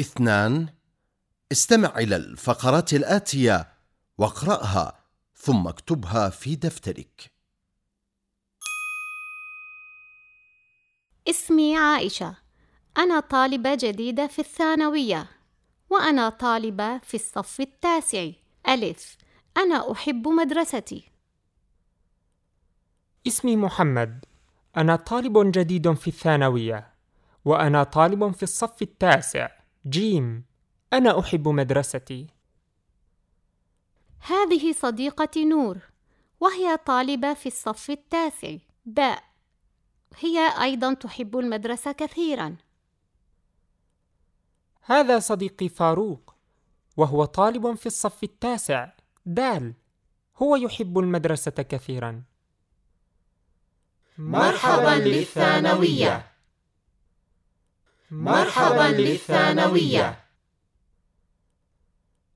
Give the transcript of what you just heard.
اثنان استمع إلى الفقرات الآتية واقرأها ثم اكتبها في دفترك. اسمي عائشة. أنا طالبة جديدة في الثانوية وأنا طالبة في الصف التاسع. ألف. أنا أحب مدرستي. اسمي محمد. أنا طالب جديد في الثانوية وأنا طالب في الصف التاسع. جيم أنا أحب مدرستي. هذه صديقتي نور وهي طالبة في الصف التاسع. باء هي أيضا تحب المدرسة كثيرا. هذا صديقي فاروق وهو طالب في الصف التاسع. دال هو يحب المدرسة كثيرا. مرحبا للثانوية مرحبا للثانوية